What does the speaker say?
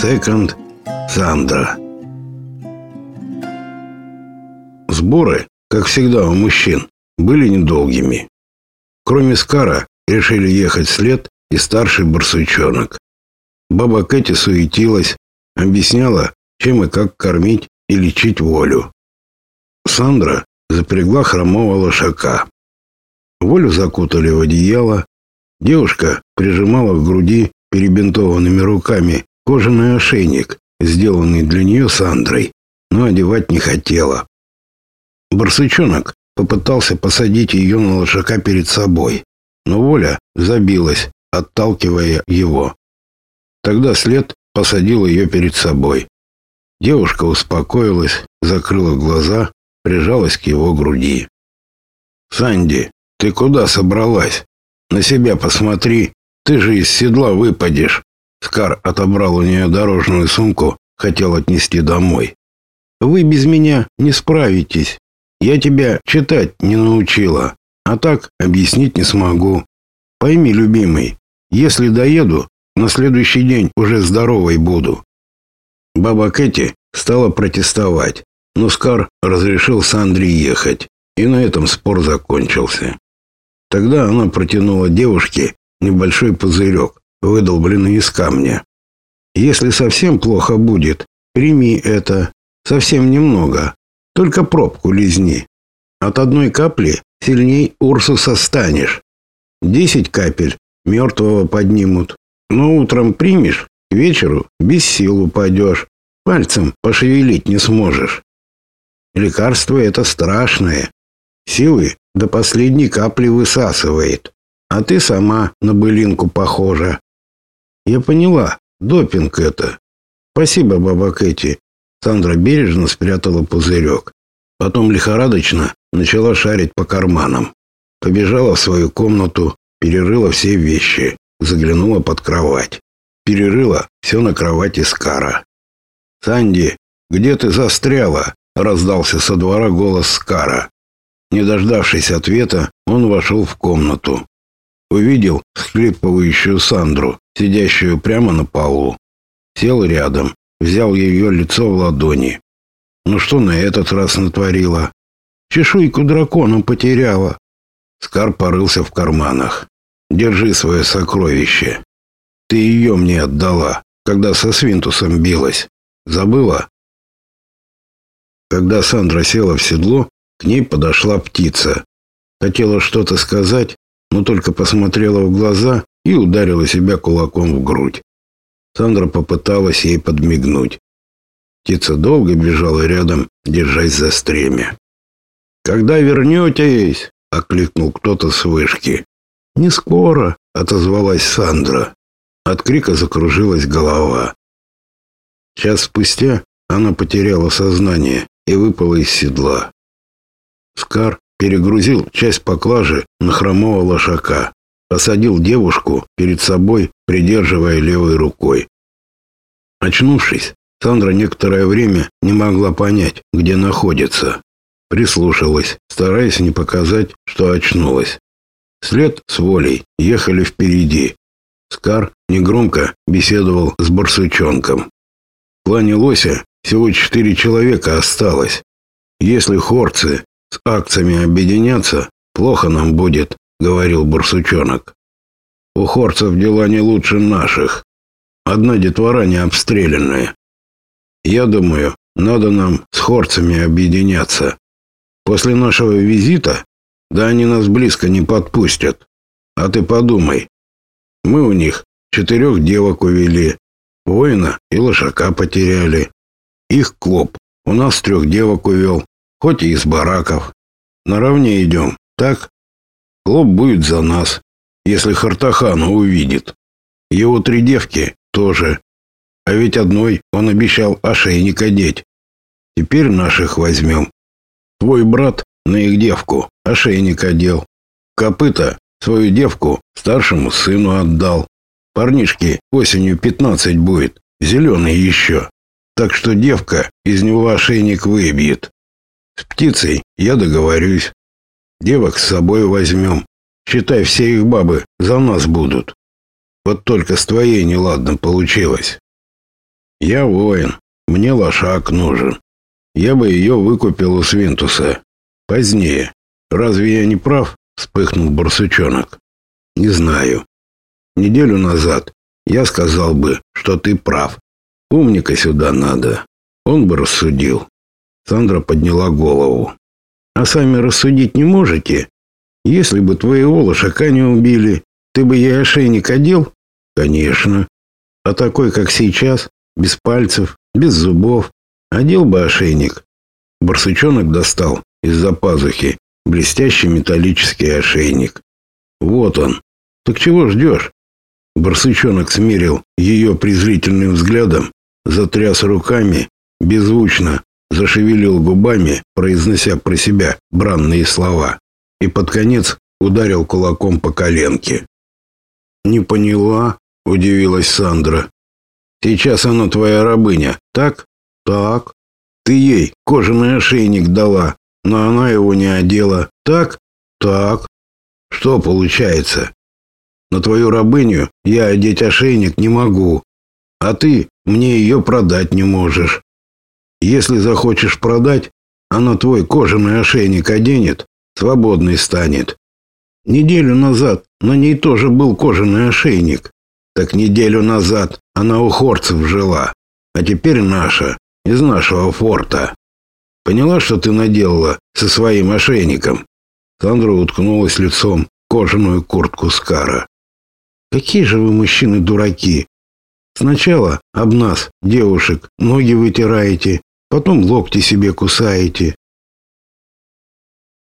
Секонд Сандра. Сборы, как всегда у мужчин, были недолгими. Кроме Скара, решили ехать след и старший барсучонок. Баба Кэти суетилась, объясняла, чем и как кормить и лечить волю. Сандра запрягла хромого лошака. Волю закутали в одеяло. Девушка прижимала к груди перебинтованными руками кожаный ошейник, сделанный для нее Сандрой, но одевать не хотела. Барсучонок попытался посадить ее на лошака перед собой, но Воля забилась, отталкивая его. Тогда след посадил ее перед собой. Девушка успокоилась, закрыла глаза, прижалась к его груди. «Санди, ты куда собралась? На себя посмотри, ты же из седла выпадешь». Скар отобрал у нее дорожную сумку, хотел отнести домой. «Вы без меня не справитесь. Я тебя читать не научила, а так объяснить не смогу. Пойми, любимый, если доеду, на следующий день уже здоровой буду». Баба Кэти стала протестовать, но Скар разрешил Сандре ехать, и на этом спор закончился. Тогда она протянула девушке небольшой пузырек, выдолбленный из камня. Если совсем плохо будет, прими это. Совсем немного. Только пробку лизни. От одной капли сильней Урсуса станешь. Десять капель мертвого поднимут. Но утром примешь, к вечеру без сил упадешь. Пальцем пошевелить не сможешь. Лекарство это страшное. Силы до последней капли высасывает. А ты сама на былинку похожа. Я поняла, допинг это. Спасибо, баба Кэти. Сандра бережно спрятала пузырек. Потом лихорадочно начала шарить по карманам. Побежала в свою комнату, перерыла все вещи, заглянула под кровать. Перерыла все на кровати Скара. «Санди, где ты застряла?» — раздался со двора голос Скара. Не дождавшись ответа, он вошел в комнату. Увидел схлипывающую Сандру, сидящую прямо на полу. Сел рядом, взял ее лицо в ладони. Ну что на этот раз натворила? Чешуйку дракона потеряла. Скар порылся в карманах. Держи свое сокровище. Ты ее мне отдала, когда со Свинтусом билась. Забыла? Когда Сандра села в седло, к ней подошла птица. Хотела что-то сказать, но только посмотрела в глаза и ударила себя кулаком в грудь. Сандра попыталась ей подмигнуть. Птица долго бежала рядом, держась за стремя. «Когда вернетесь?» — окликнул кто-то с вышки. «Не скоро», — отозвалась Сандра. От крика закружилась голова. Час спустя она потеряла сознание и выпала из седла. Скар перегрузил часть поклажи на хромого лошака, посадил девушку перед собой, придерживая левой рукой. Очнувшись, Сандра некоторое время не могла понять, где находится. Прислушалась, стараясь не показать, что очнулась. След с волей ехали впереди. Скар негромко беседовал с барсучонком. В плане лося всего четыре человека осталось. Если хорцы с акциями объединяться, плохо нам будет, говорил барсучонок. У хорцев дела не лучше наших. Одна детвора не обстрелянная. Я думаю, надо нам с хорцами объединяться. После нашего визита, да они нас близко не подпустят. А ты подумай. Мы у них четырех девок увели, воина и лошака потеряли. Их клоп у нас трех девок увел, хоть и из бараков. Наравне идем, так? Клоп будет за нас, если Хартахану увидит. Его три девки тоже. А ведь одной он обещал ошейник одеть. Теперь наших возьмем. Твой брат на их девку ошейник одел. Копыта свою девку старшему сыну отдал. Парнишке осенью пятнадцать будет, зеленый еще. Так что девка из него ошейник выбьет. С птицей я договорюсь. Девок с собой возьмем. Считай, все их бабы за нас будут. Вот только с твоей неладно получилось. Я воин. Мне лошак нужен. Я бы ее выкупил у Свинтуса. Позднее. Разве я не прав? Вспыхнул барсучонок. Не знаю. Неделю назад я сказал бы, что ты прав. Умника сюда надо. Он бы рассудил. Сандра подняла голову. А сами рассудить не можете? Если бы твоего лошака не убили, ты бы ей ошейник одел? Конечно. А такой, как сейчас, без пальцев, без зубов, одел бы ошейник. Барсучонок достал из-за пазухи блестящий металлический ошейник. Вот он. Так чего ждешь? Барсучонок смерил ее презрительным взглядом, затряс руками, беззвучно зашевелил губами, произнося про себя бранные слова, и под конец ударил кулаком по коленке. «Не поняла?» — удивилась Сандра. «Сейчас она твоя рабыня, так?» «Так». «Ты ей кожаный ошейник дала, но она его не одела, так?» «Так». «Что получается?» На твою рабыню я одеть ошейник не могу, а ты мне ее продать не можешь. Если захочешь продать, она твой кожаный ошейник оденет, свободный станет. Неделю назад на ней тоже был кожаный ошейник. Так неделю назад она у хорцев жила, а теперь наша, из нашего форта. Поняла, что ты наделала со своим ошейником? Сандра уткнулась лицом в кожаную куртку Скара. Какие же вы мужчины дураки. Сначала об нас, девушек, ноги вытираете, потом локти себе кусаете.